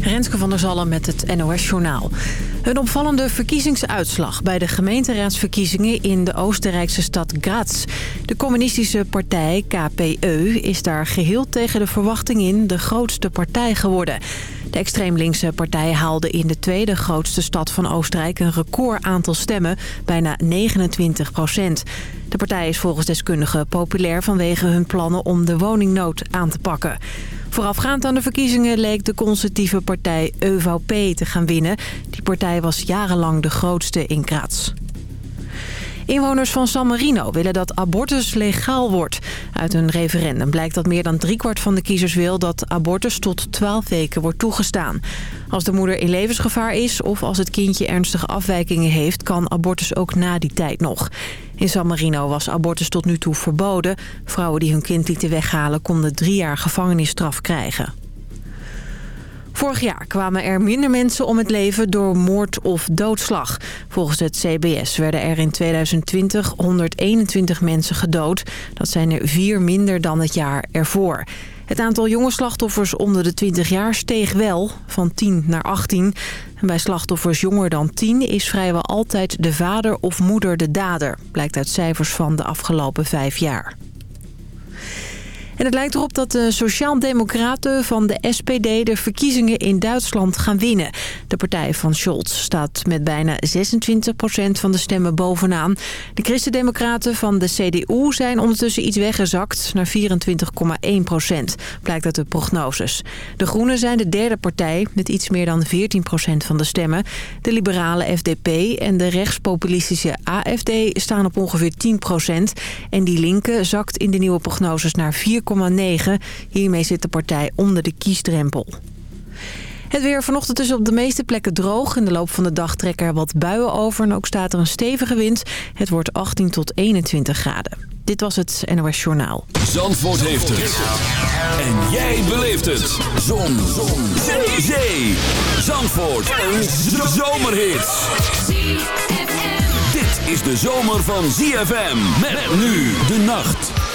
Renske van der Zallen met het NOS-journaal. Een opvallende verkiezingsuitslag bij de gemeenteraadsverkiezingen in de Oostenrijkse stad Graz. De communistische partij KPÖ is daar geheel tegen de verwachting in de grootste partij geworden. De extreem linkse partij haalde in de tweede grootste stad van Oostenrijk een record aantal stemmen, bijna 29 procent. De partij is volgens deskundigen populair vanwege hun plannen om de woningnood aan te pakken. Voorafgaand aan de verkiezingen leek de conservatieve partij EVP te gaan winnen. Die partij was jarenlang de grootste in Graz. Inwoners van San Marino willen dat abortus legaal wordt. Uit een referendum blijkt dat meer dan driekwart van de kiezers wil... dat abortus tot 12 weken wordt toegestaan. Als de moeder in levensgevaar is of als het kindje ernstige afwijkingen heeft... kan abortus ook na die tijd nog. In San Marino was abortus tot nu toe verboden. Vrouwen die hun kind lieten weghalen konden drie jaar gevangenisstraf krijgen. Vorig jaar kwamen er minder mensen om het leven door moord of doodslag. Volgens het CBS werden er in 2020 121 mensen gedood. Dat zijn er vier minder dan het jaar ervoor. Het aantal jonge slachtoffers onder de 20 jaar steeg wel, van 10 naar 18. En bij slachtoffers jonger dan 10 is vrijwel altijd de vader of moeder de dader. Blijkt uit cijfers van de afgelopen vijf jaar. En het lijkt erop dat de Sociaaldemocraten van de SPD de verkiezingen in Duitsland gaan winnen. De partij van Scholz staat met bijna 26% van de stemmen bovenaan. De Christendemocraten van de CDU zijn ondertussen iets weggezakt naar 24,1% blijkt uit de prognoses. De Groenen zijn de derde partij met iets meer dan 14% van de stemmen. De liberale FDP en de rechtspopulistische AFD staan op ongeveer 10% En die linke zakt in de nieuwe prognoses naar 4 Hiermee zit de partij onder de kiesdrempel. Het weer vanochtend is op de meeste plekken droog. In de loop van de dag trekken er wat buien over en ook staat er een stevige wind. Het wordt 18 tot 21 graden. Dit was het NOS Journaal. Zandvoort heeft het. En jij beleeft het. Zon. Zon. Zee. Zee. Zandvoort. Een zomerhit. Dit is de zomer van ZFM. Met nu de nacht.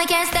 I guess that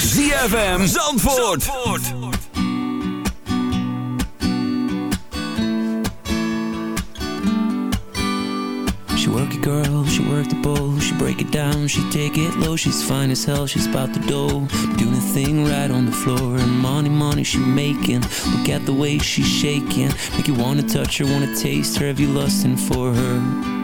ZFM Zandvoort. She work it girl, she work the bowl. She break it down, she take it low. She's fine as hell, she's about the dough. Doing a thing right on the floor. And money, money she making. Look at the way she's shaking. Make you wanna touch her, wanna taste her. Have you lusting for her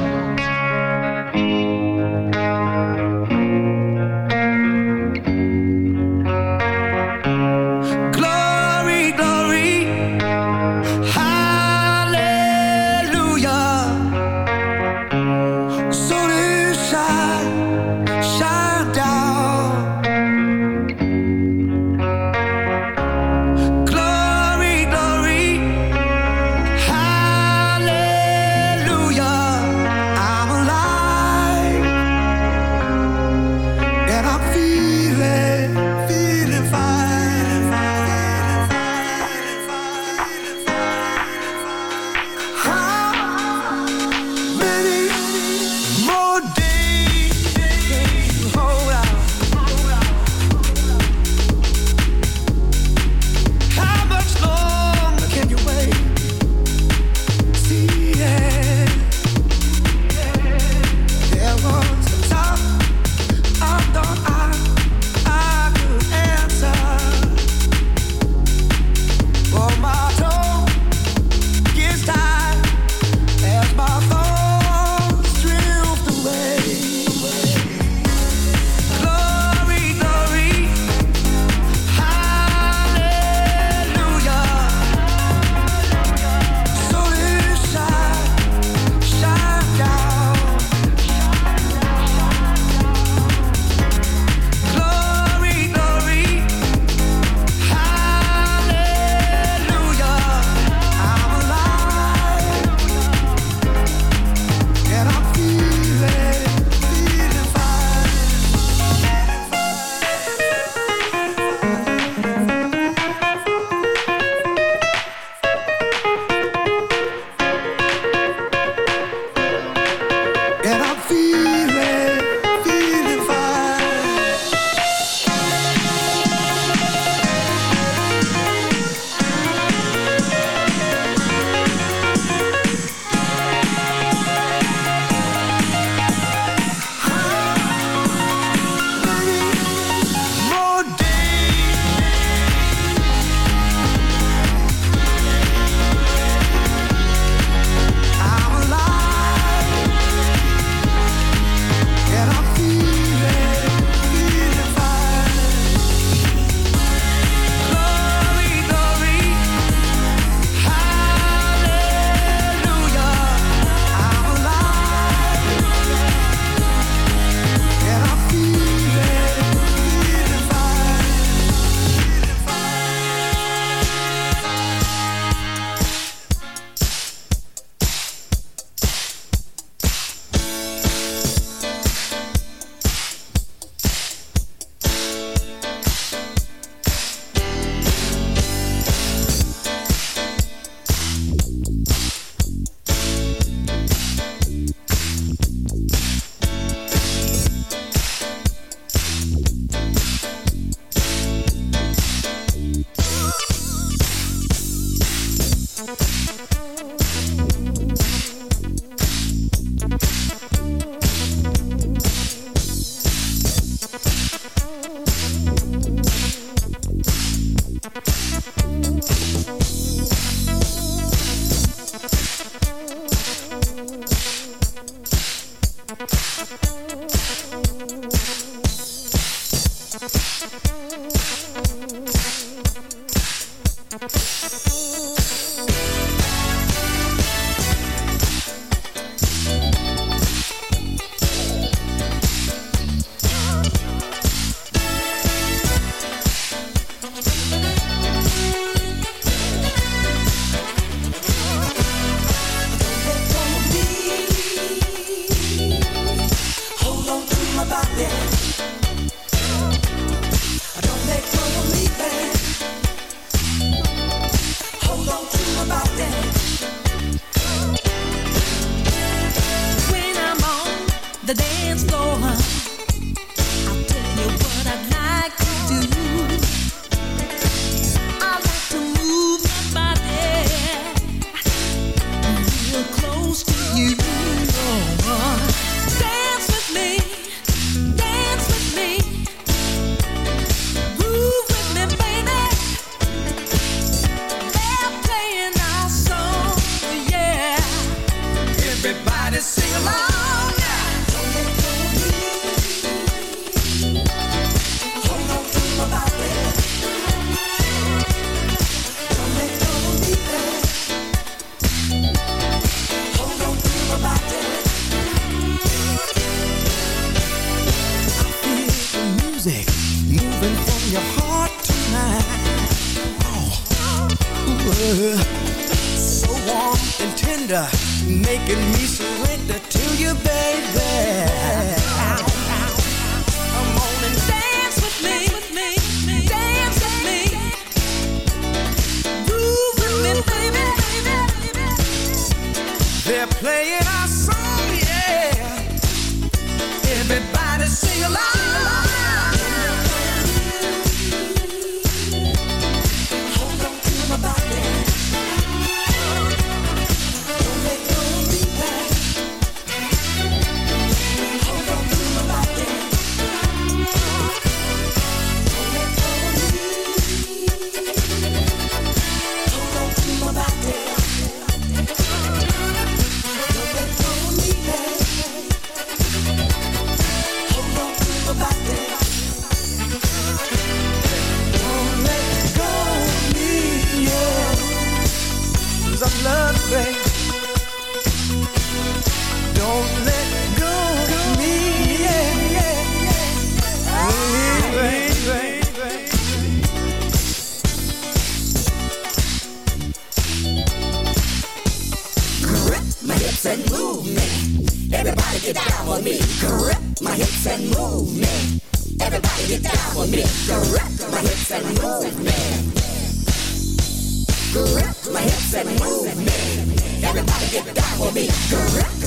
with.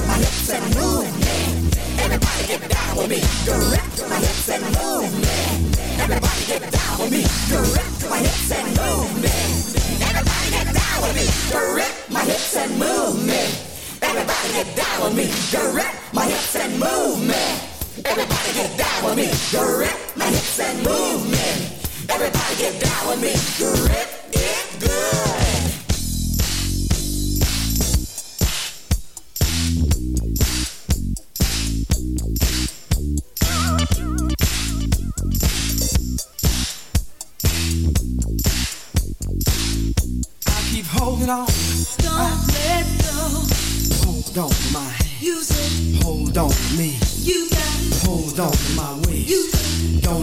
My hips and move. Everybody get down with me. My hips and move. Everybody get down with me. My hips and move. Everybody get down with me. My hips and. Everybody get down with me. My hips and me. My hips and movement. Everybody get down with me. Grip it good.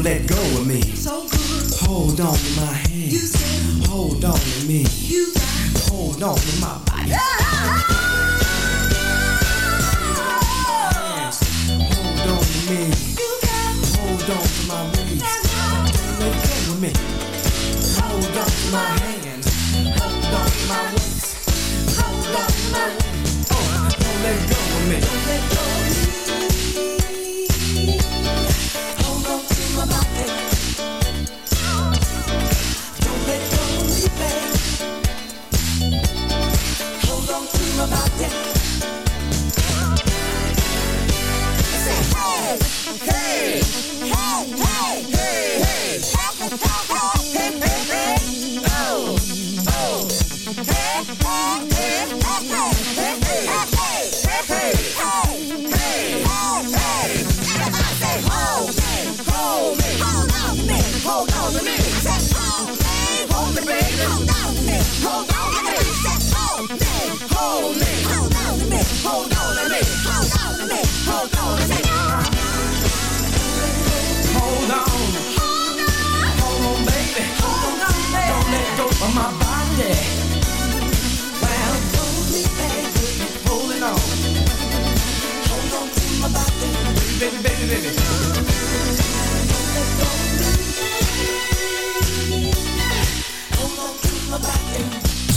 let go of me. So good. Hold on to my hand. You said, Hold on to me. You got. Hold on to me. Hold on a minute. Hold on a. Hold on a minute. Hold on. Hold on a minute. Hold on a Hold on. Hold on, baby. Hold on, baby. Don't let go of my body. Well, hold me, baby. Hold on. Hold on to my body. Baby, baby, baby.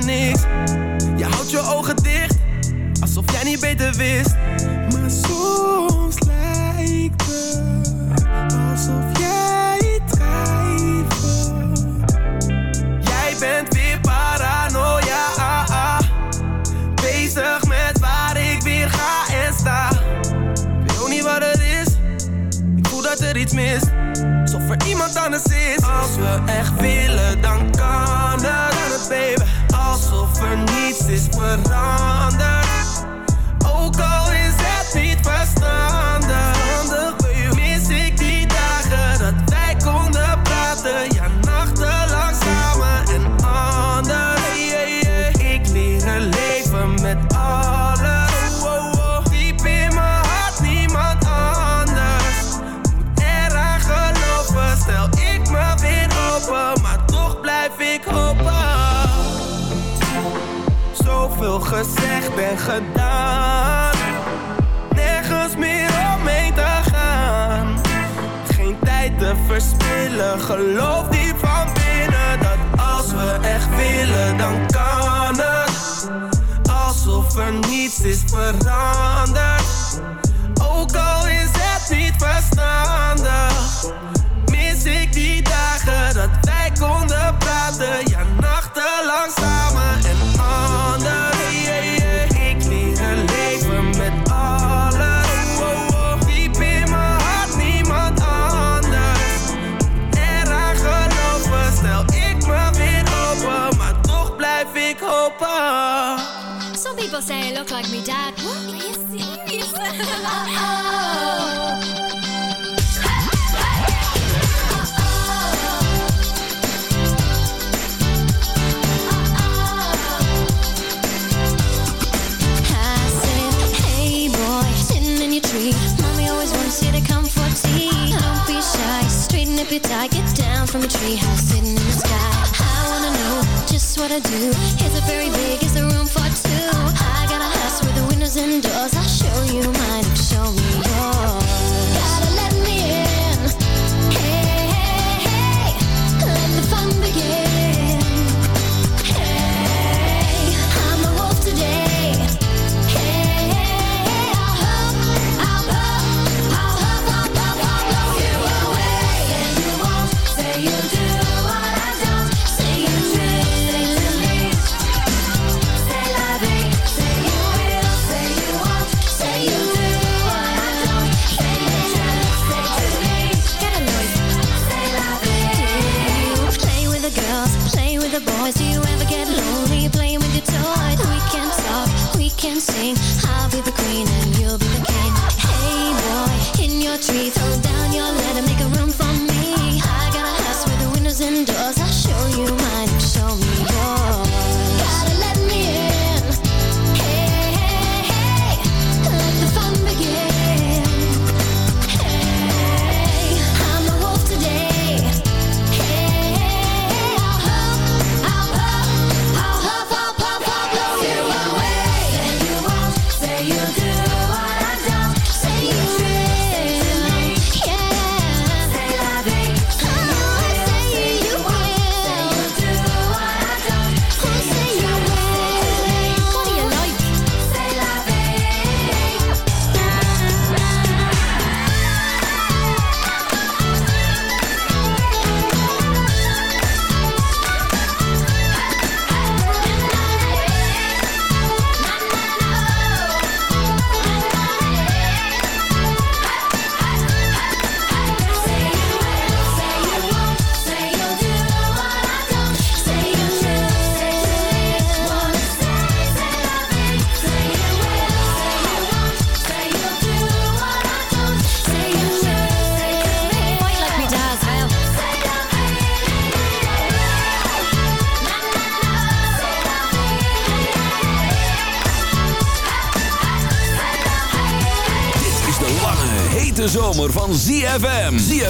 Je houdt je ogen dicht Alsof jij niet beter wist Maar soms lijkt het Alsof jij twijfelt Jij bent weer paranoia Bezig met waar ik weer ga en sta weet ook niet wat het is. Ik voel dat er iets mist. Alsof er iemand anders is. Als we echt willen, dan kan het. Het, baby. Veranderd. Ook al verspillen, geloof diep van binnen. Dat als we echt willen, dan kan het. Alsof er niets is veranderd. Ook al is het niet verstandig. Mis ik die dagen dat wij konden praten. Ja, look like me dad. What? Are you serious? oh. if you die, get down from a treehouse sitting in the sky. I wanna know just what I do. Is it very big? Is the room for windows and doors. I'll show you mine. Show me